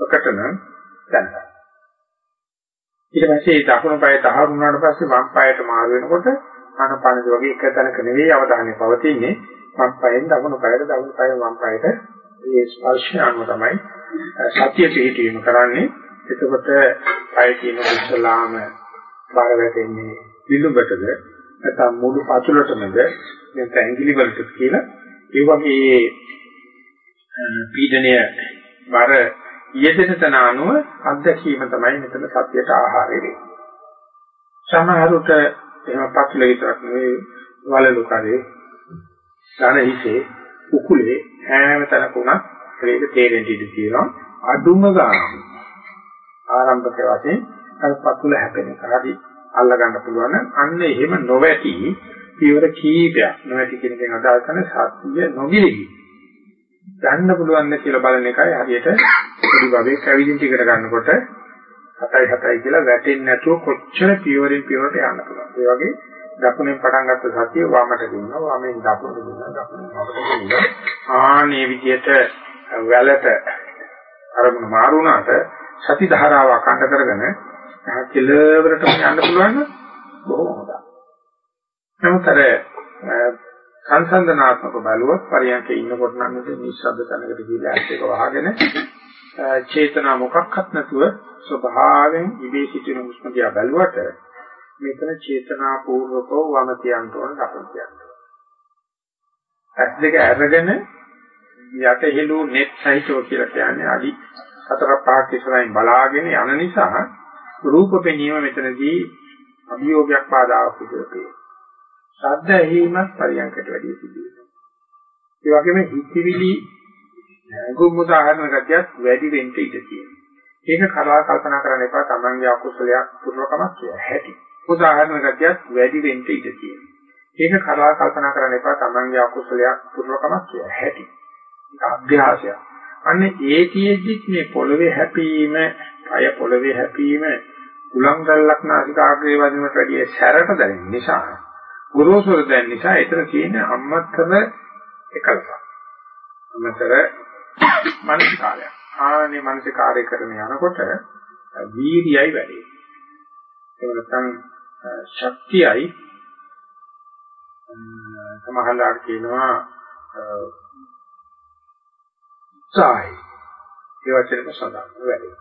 ප්‍රකට නම් දැනගන්න. ඊට පස්සේ දකුණු පාය තහවුරු වුණාට පස්සේ වම් පායට මාරු වෙනකොට ආනපානද වගේ එක තැනක නෙවෙයි අවධානය පවතින්නේ. වම් පායෙන් දකුණු පායට දකුණු පායෙන් වම් පායට. මේ ස්පර්ශය අනුව තමයි සතිය පිහිටීම කරන්නේ. එතකොට පාය කියන ඉස්සලාම බාර වැටෙන්නේ විලුඹටද? නැත්නම් මුළු පතුලටමද? නැත්නම් ඇඟිලි වලට කියලා? ඒ වගේ පීඩනය බර යෙදෙන තන අනුව අත්දැකීම තමයි මෙතන සත්‍යයට ආහාරය වෙන්නේ. සමහරුට එහෙම පතුල විතරක් නෙවෙයි වලලු කරේ, ධන හිසේ, උකුලේ හැම තැනකම ඒක තේරෙන්න ඉඩ තියෙනවා. අඩුම ගාන ආරම්භක වශයෙන් අර පතුල හැපෙන කරදි අල්ල ගන්න පුළුවන් අන්න එහෙම නොවැටි පියවර කීපයක් නොවැටි කියන එකෙන් අදහස් කරන්නේ සත්‍ය නොගිලිවි ගන්න පුළුවන් ද කියලා බලන එකයි හරියට පොඩි බබෙක් කැවිදින් ටිකට ගන්නකොට 7යි 7යි කියලා වැටෙන්නේ නැතුව කොච්චර පියවරෙන් පියවරට යන්න පුළුවන්. ඒ වගේ දකුණෙන් පටන් ගත්ත සතිය වමට දෙනවා වමෙන් දකුණට දෙනවා දකුණෙන් වමට දෙනවා. ආනේ විදියට වැලට අරමුණ මාරු වුණාට සති ධාරාව අකණ්ඩ කරගෙන කෙලවරටම යන්න පුළුවන් බොහොම හොඳයි. නමුත් අර සංසන්දනාත්මක බලුවත් පරියන්කේ ඉන්නකොට නම් ඉතින් නිශ්ශබ්ද තැනකට ගිහිල්ලා ඇස් එක වහගෙන චේතනා මොකක්වත් නැතුව ස්වභාවයෙන් ඉබේ සිටින හුස්ම දිහා බැලුවට මෙතන චේතනා පූර්වකව වම තියන්න ඕන දකුණු තියන්න ඕන. ඇස් දෙක අරගෙන යට හෙළු net සහිතව කියලා කියන්නේ අඩි හතර පහක් ඉස්සරහින් බලාගෙන යන නිසා රූප පෙනීම මෙතනදී අභියෝගයක් බාධාවක් විදිහට පේනවා. ශබ්ද ඇහිීමත් පරියන්කට වැඩි සිදු වෙනවා. ඒ වගේම හිතවිලි ගුම් උදාහරණ ගතියත් වැඩි වෙන්න ඉඩ තියෙනවා. ඒක කරලා කල්පනා කරන්න එපා තමන්ගේ අකුසලයක් පුරවකමක් කියලා. හැටි. උදාහරණ ගතියත් වැඩි වෙන්න ඉඩ තියෙනවා. ඒක කරලා කල්පනා කරන්න එපා තමන්ගේ අකුසලයක් පුරවකමක් කියලා. හැටි. ඒක අභ්‍යාසයක්. අන්නේ ඒතියෙදිත් මේ පොළවේ හැපීම, අය පොළවේ හැපීම උලංගල්ලක් නාසිකාග්‍රේ වදිනට වැඩිය සැරට දැනෙන නිසා ගුරුසුර දැන් නිසා එතන තියෙන අම්මතර එකලසක්. අම්මතර මානසිකාරය. ආනේ මානසිකාරය කරන යනකොට වීර්යයි වැඩි. ඒ නැත්නම් ශක්තියයි සමහරවිට කියනවා උත්සාහය. ඒ වචනේම සඳහන් වැඩි.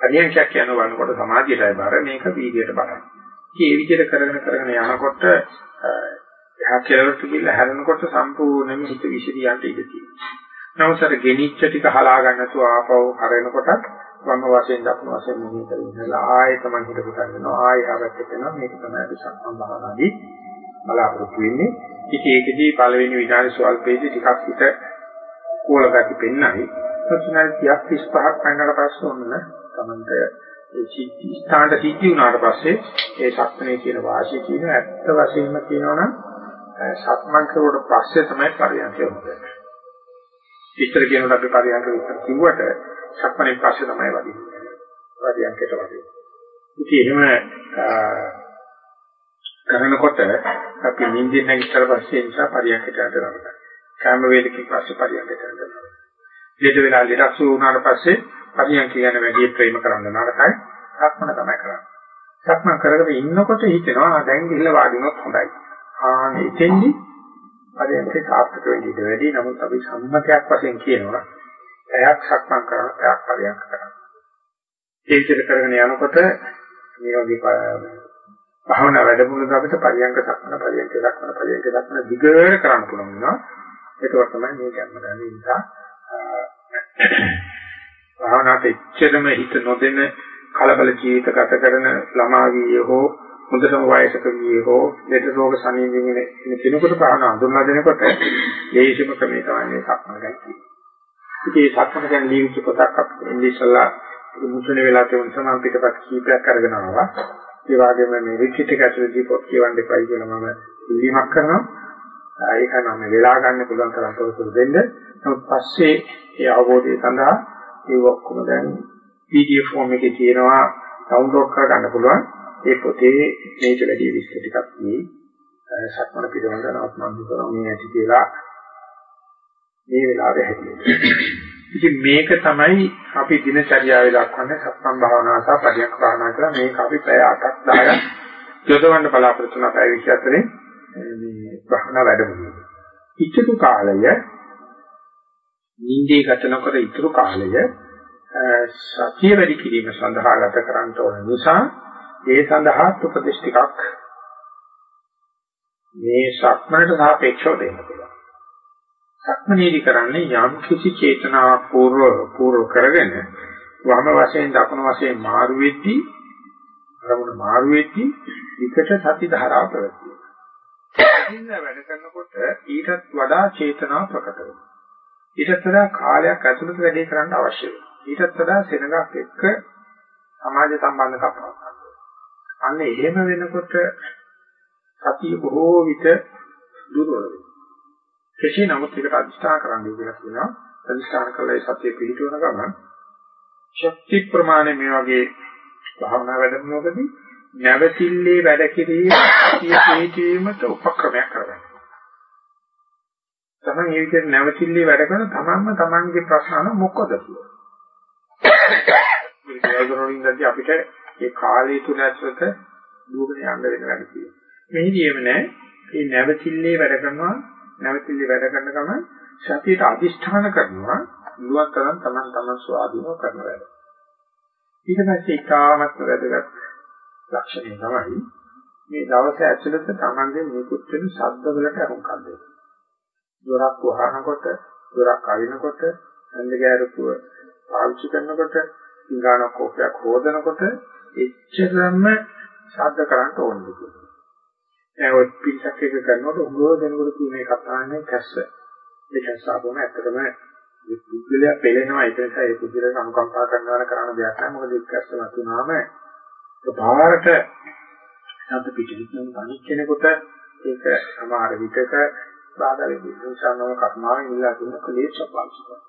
අනියන්කයක් කියන වනකොට සමාධියටයි බර මේක වීර්යයට බරයි. ඒ විදිහට කරගෙන කරගෙන යනකොට එහා කෙලවරට ගිහිල්ලා හැරෙනකොට සම්පූර්ණයෙන්ම හිත විසිරියන්ට ඉඩ තියෙනවා. නමුත් අර ගෙනිච්ච ටික හලා ගන්න නැතුව ආපහු කරෙනකොටත් වම වශයෙන් දකුණු වශයෙන් මෙහි කරගෙන ආයෙ තමයි හිත පුතන් වෙනවා ආයෙ ආවැත්තට එනවා මේක තමයි අපි සම්බන්ධවනාදී බලාපොරොත්තු වෙන්නේ. ඉතින් ඒකෙදී පළවෙනි විනාඩි ස්වල්පේදී ටිකක් හිත කෝලගති පෙන්නයි. ප්‍රශ්නයි 30 35ක් පන්නලා පස්සේ ඔන්න තමයි ඒ සිද්ධි ස්ථානට සිද්ධි වුණාට පස්සේ ඒ සක්මනේ කියන වාසිය කියන ඇත්ත වශයෙන්ම කියනවනම් සක්මන් කරුවට පස්සේ තමයි පරියන්කය හොඳ. විතර කියනකොට අපි පරියන්ක විතර කිව්වට සක්මනේ පස්සේ තමයි වදින්නේ. පරියන්කයට වදින්නේ. ඉතින් එහෙම කරනකොට අපි නිින්දෙන් නැගිටතර පස්සේ නිසා පරියන්කයට යනවා. කාම වේලකින් පස්සේ පරියන්කයට යනවා. ඊට වෙලා ලෙඩක් වුණාට පස්සේ පරියන්ක කියන වැඩි ප්‍රේම කරන්න නරකයි. සක්මන තමයි කරන්නේ. සක්මන් කරගෙන ඉන්නකොට හිතෙනවා දැන් ගිහිල්ලා වාඩි වුණොත් හොඳයි. ආ එතෙන්දි පරියන්කේ සාර්ථක වෙන්න ඉඩ වැඩි. නමුත් අපි සම්මතයක් වශයෙන් කියනවා පැයක් සක්මන් කරන පැයක් පරියන්ක කරනවා. ඒ විදිහට කරගෙන යනකොට මේ වගේ භාවනා වැඩමුළුවක අපිට පරියන්ක සක්මන පරියන්ක සක්මන පරියන්ක සක්මන දිගට කරන්න පුළුවන් වෙනවා. ඒක තමයි මේ කර්ම ගන්න නිසා භාවනාවට එච්චරම හිත නොදෙන කලබල ජීවිත ගත කරන ළමා වියේ හෝ හොඳටම වයසක වියේ හෝ ලෙඩ රෝග සනීපින් ඉන්න කෙනෙකුට භාවනා හඳුන්වා දෙනකොට දේශිම ක්‍රමේ තමයි මේ සක්මන ගැන කියන්නේ. ඉතින් මේ සක්මන ගැන ලියවිච්ච පොතක් අපිට ඉංග්‍රීසිලා මුතුනේ වෙලා තියෙන සමාන පිටපත් කීපයක් අරගෙන ආවා. ඒ වගේම මේ රිට්‍රීට් එක ඇතුළතදී පොත් කියවන්න එපයි කියලා මම ඉල්ලීමක් කරනවා. ඒක නම් වෙලා ගන්න පුළුවන් තරම් තොරතුරු දෙන්න. නමුත් පස්සේ ඒ අවබෝධය සඳහා ඒ ඔක්කොම දැන් PDF form එකේ තියෙනවා ඩවුන්ලෝඩ් කරගන්න පුළුවන්. ඒ පොතේ මේක වැඩි විස්තර ටිකක් මේ සක්මන පිළිබඳව මම හිතනවා මේ ඇති කියලා මේ වෙලාවේ හැදෙන්නේ. ඉතින් මේක තමයි අපි දිනචර්යාවේ දක්වන්නේ සක්මන් භාවනාව සහ පරියන්ක භාවනාව කියලා මේක අපි පැය 8ක් 10ක් යොදවන්න බලාපොරොත්තු වෙන පැය 24 මේ භාවනා වැඩමුළුව. ඉච්ඡතු කාලය නිින්දේ ගත නොකර ඉතුරු කාලය සතිය වැඩි කිරීම සඳහා ගත කරන්න ඕන නිසා ඒ සඳහා උපදේශ ටිකක් මේ සක්මනට සාපේක්ෂව දෙන්න පුළුවන්. සක්මනේදී කරන්නේ යම් කිසි චේතනාවක් පූර්ව පූර්ව කරගෙන වම වශයෙන් දකුණු වශයෙන් මාරු වෙද්දී අරමුණ මාරු වෙද්දී විකට සති ධාරාව ප්‍රවැත්තියි. ඉතින් වැඩ කරනකොට ඊටත් වඩා චේතනාව ප්‍රකට වෙනවා. ඊටත් වඩා කාලයක් ඇතුළත වැඩේ කරන්න අවශ්‍ය වෙනවා. ඊටත් වඩා සෙනගක් එක්ක සමාජ සම්බන්ධකම් පවත්වා අන්න එහෙම වෙනකොට සතිය බොහෝ විට දුර්වල වෙනවා. කෙසේ නමුත් ඒකට අදිස්ථාන කරන්න කියලා කියනවා. අදිස්ථාන කළා ඒ සතිය පිළිටවන ගමන් ශක්ති ප්‍රමාණය මේ වගේ භාවනා වැඩමුළුවකදී නැවතිල්ලේ වැඩ කිරීම සියීතීමට උපක්‍රමයක් කරගන්න. තමන් මේ විදිහට නැවතිල්ලේ වැඩ කරන තමන්ම තමන්ගේ ප්‍රශ්න අහන මොකද කියලා. මේ දේවදරෝලින්දදී අපිට ඒ කාලය තුල ඇතුළත දුවගෙන යන්න වෙන වැඩ තියෙනවා. මෙහිදීම නෑ මේ නැවතිල්ලේ වැඩ කරනවා නැවතිල්ලේ වැඩ කරන ගමන් සතියට අදිෂ්ඨාන කරනවා නුවක් තරම් තමන් තමන් ස්වාධීනව කරන වැඩ. ඊට පස්සේ ඉතාමත් වැදගත් ලක්ෂණය තමයි මේ දවස ඇතුළත තමන්ගේ නිකුත් වෙන ශබ්දවලට අහුම්කම් දෙන්න. දොරක් වහනකොට, දොරක් අරිනකොට, ඇඳ ගෑරුපුව පාවිච්චි කරනකොට, ඉංගාන කෝපයක් හොදනකොට එච්චරම ශබ්ද කරන්න ඕනේ කියලා. දැන් ඔය පිටසක් එක කරනකොට උගෝ දෙනකොට තියෙන එකක් තමයි කැස්ස. ඒ කැස්ස ආපුවම ඇත්තටම මේ පුද්ගලයා පෙළෙනවා ඒක නිසා ඒ පුද්ගලයාට අනුකම්පා කරනවා කරන දෙයක් නැහැ. මොකද ඒක කැස්ස වතුනාම පාරට ශබ්ද පිටින් අනිත් කෙනෙකුට ඒක සමහර විටක බාධා වෙන්නේ. ඒ නිසා මම කර්මාවෙන් ඉල්ලා තියෙන ක්ලේශ පාවිච්චි කරනවා.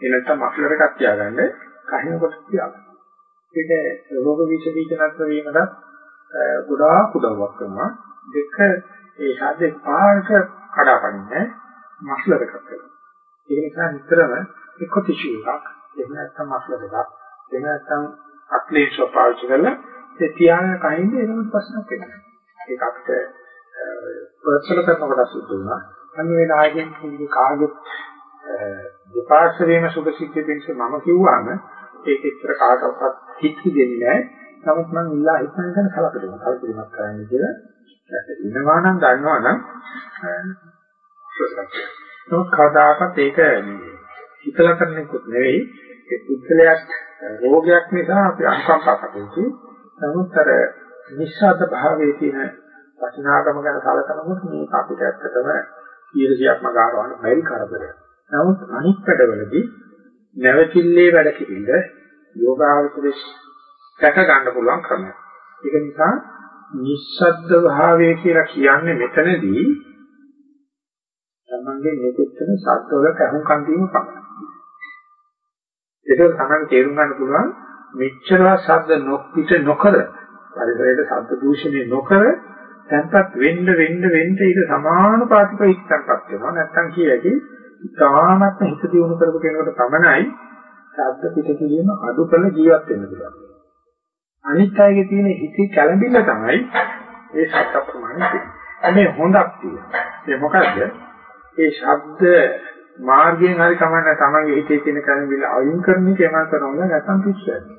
ඒ නැත්තම් මෆ්ලර් එකක් තියාගන්න කහිනකොට තියාගන්න. ඒක රෝග විෂ බීජනත් වීමට ගොඩාක් උදව්වක් කරනවා. දෙක ඒ ශබ්දේ පාරට කඩාපනින්නේ මෆ්ලර් එකක් කරනවා. ඒ නිසා නිතරම එක්ක ටිෂු එකක් එහෙම නැත්නම් මෆ්ලර් එකක් එහෙම නැත්නම් අක්ලේශව පාවිච්චි කරලා ඒ තියාගෙන කයින්ද එනකොට ප්‍රශ්නයක් වෙනවා. ඒක අපිට පර්සනල් කරනකොට සිද්ධ වෙනවා. අන්න මේ නායකයන් කිව්වේ කාගෙත් දෙපාර්ශ්වයේම සුභ සිද්ධ වෙනස මම කිව්වම ඒක එච්චර කාටවත් හිත දෙන්නේ නැහැ. නමුත් මම ඉල්ලා හිතන කෙන කලකිරීමක් කලකිරීමක් කරන්න කියලා. ඉන්නවා නම් දන්නවා නම් නමුත් කවදාකවත් ඒක හිතලා කරන එකක් නෙවෙයි. ඒ පුද්ගලයාට රෝගයක් නිසා අපි අනුකම්පා කරන්නේ. නමුත් අර නිස්සද්ද භාවයේ තියෙන වටිනාකම ගැන කලකනකොට මේක අපිට ඇත්තටම 100ක්ම ගාරවන්න බැරි කරදරයක්. නමුත් අනිත් පැඩවලදී නැවතිල්ලේ වැඩ කිරින්ද යෝගාවචරේ දැක ගන්න පුළුවන් ක්‍රමයක්. ඒක නිසා නිස්සද්ද භාවය කියලා කියන්නේ මෙතනදී තමන්ගේ නිකුත් වෙන ශබ්දවල කහුම්කන් දීම පමණයි. ඒක තමයි තේරුම් ගන්න පුළුවන් මෙච්චර ශබ්ද නොපිට නොකර පරිසරයේ ශබ්ද දූෂණය නොකර තැන්පත් වෙන්න වෙන්න වෙන්න ඊට සමානුපාතිකව ඉස්සන්පත් වෙනවා නැත්තම් කියකි ඉතාමත් හිත දියුණු කරපු කෙනෙකුට පමණයි ශබ්ද පිට කිරීම අඩු කළ ජීවත් වෙන්න පුළුවන්. අනිත් අයගේ තියෙන හිතේ කැළඹිල්ල තමයි ඒ ශබ්ද ප්‍රමාණය තියෙන්නේ. මේ හොඳක් තියෙනවා. ඒ මොකද්ද? ඒ ශබ්ද මාර්ගයෙන් හරි කමන්න තමන්ගේ හිතේ තියෙන කැළඹිල්ල අයින් කරන එක එමන් කරනවා නැත්නම් පිස්සුවක්.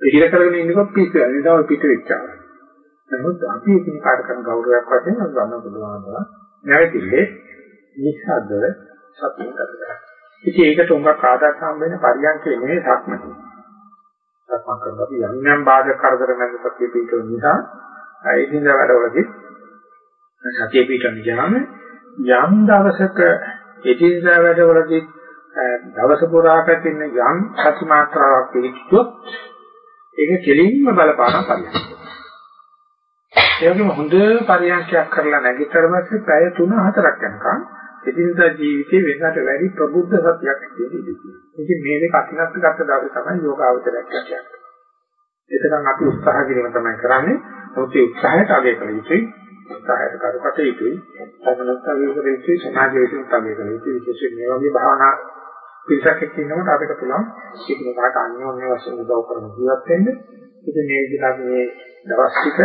පිටිර කරගෙන ඉන්නකොට පිස්සුවක්. ඒ නිසා පිට වෙච්චා. නමුත් අපි එකිනෙකාට කරන ගෞරවයක් වශයෙන් අපි ගන්න පුළුවන් නැවතිලේ නිස්සද්දව සතිය කරගන්න. ඉතින් ඒකට උඟක් ආදර්ශ හම් වෙන පරියන්කේ නෙමෙයි සක්මති. සක්මන් කරනකොට යම් යම් බාධක කරදර නැද සතිය පිටු නිසා ඒ දිනදා වැඩවලදී සතිය පිටුන ගියාම යම් දවසක එදිනදා වැඩවලදී දවස පුරා පැතින්න යම් සති මාත්‍රාවක් පිළිච්චොත් ඒක කෙලින්ම බලපාන පරියන්කේ. ඒ වගේම හොඳ පරියන්ඛයක් කරලා නැගිටතර පස්සේ පැය 3-4ක් යනකම් එදිනදා ජීවිතේ වෙනකට වැඩි ප්‍රබුද්ධ සත්‍යයක් තියෙනවා. ඉතින් මේ දෙක අතිනත් ගත්ත දවසේ තමයි යෝගාවචරයක් කියන්නේ. එතකන් අපි උත්සාහ කිරීම තමයි කරන්නේ. මොකද ඒ උත්සාහයට අගය කළ යුතුයි. උත්සාහයට කරකට යුතුයි. සමනත් අගය කළ යුතුයි. සමාජ විශ්ින් අගය කළ යුතුයි. විශේෂයෙන් මේ වගේ භාවනා පිරිසක් එක්ක ඉන්නකොට අපිට පුළුවන් ඒකකට අන්‍යෝන්‍ය වශයෙන් උදව් කරන ජීවත් වෙන්න. ඉතින් මේ විදිහට මේ දවස් ටික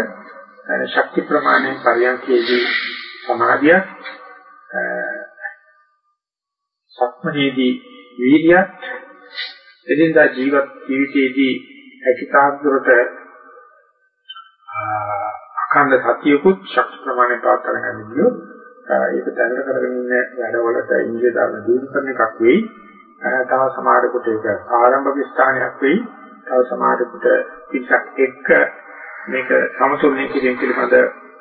ශක්ති ප්‍රමාණය පරියන්කේදී සමාධිය සක්මනේදී වීර්යයත් එදිනදා ජීවත් ජීවිතයේදී අකිතාග්‍රත අඛණ්ඩ සතියකුත් ශක්ති ප්‍රමාණය පාත් කරගන්න ගියොත් ඒක දැනට කරගෙන ඉන්න වැඩවලට ඉන්දිය ධර්ම දිනු කරන එකක් වෙයි. තව සමාජයකට ඒක ආරම්භක ස්ථානයක් වෙයි. තව සමාජයකට පිටක් එක්ක මේක සමතුලනය කිරීම පිළිබඳ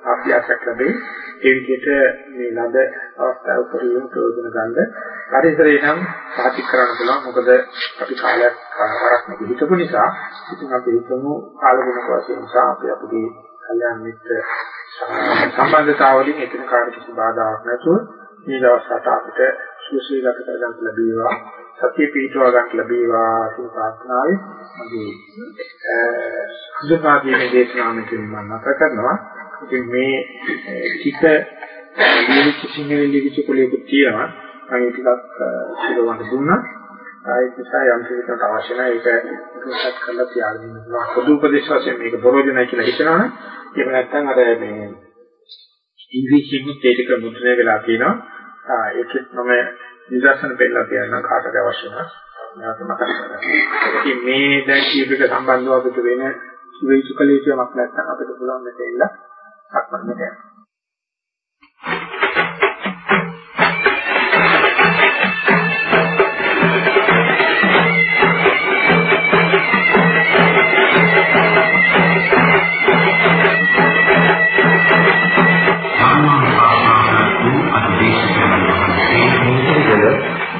අභ්‍යාසයක් ලැබෙයි. ඒ විදිහට මේ ලද අවස්ථාව උපරිම ප්‍රයෝජන ගන්න පරිසරේ නම් සාතික කරන්න පුළුවන්. මොකද අපි කාලයක් වරක් නැති හිටපු නිසා ඉතින් අපි හිතමු කාලගුණක වශයෙන් නිසා අපි අපගේ කල්‍යාණ මිත්‍ර සම්බන්ධතාවලින් එකිනෙ කාට කිසි බාධාවක් නැතුව මේ දවස්වලට අපිට සුවසේ ගත කර ගන්න ලැබේවා. සතිය පිටවා ගන්න ලැබේවා කියන ප්‍රාර්ථනාවයි මගේ අනුසාරයේ දේශනාවෙන් මම නැත කරනවා. ඉතින් මේ ටික ලියවිච්ච සිංහල ලියවිච්ච කුලියකුත් තියෙනවා. මම ඒ ටිකක් සිරවන්න දුන්නා. ඒක නිසා යම් කෙනෙකුට අවශ්‍ය නැහැ ඒක එකසත් කරලා තියාගෙන ඉන්න පුළුවන්. පොදු උපදේශ වශයෙන් මේක ප්‍රයෝජනයි කියලා හිතනවනේ. ඒක නැත්තම් අර මේ ඉංග්‍රීසියෙන් ඒක මුද්‍රණය වෙලා තියෙනවා. ඒකෙත් මම නිදර්ශන පෙන්නලා තියෙනවා කාටද අවශ්‍ය නම්. නැවත මතක් කරගන්න. ඉතින් මේ දැන් කීපයක සම්බන්ධව අපිට වෙන කිවිසු කලීචයක් නැත්නම් අපිට පුළුවන් මෙතන ඉන්න සක්මන් දෙන්න.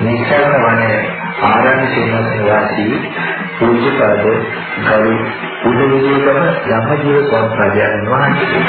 නිසරණ වන ආරණ්‍ය සේනාසන වාසී පූජ්‍යපද ගරු උදවිදේකම යමජීව ස්වාමීන් වහන්සේ.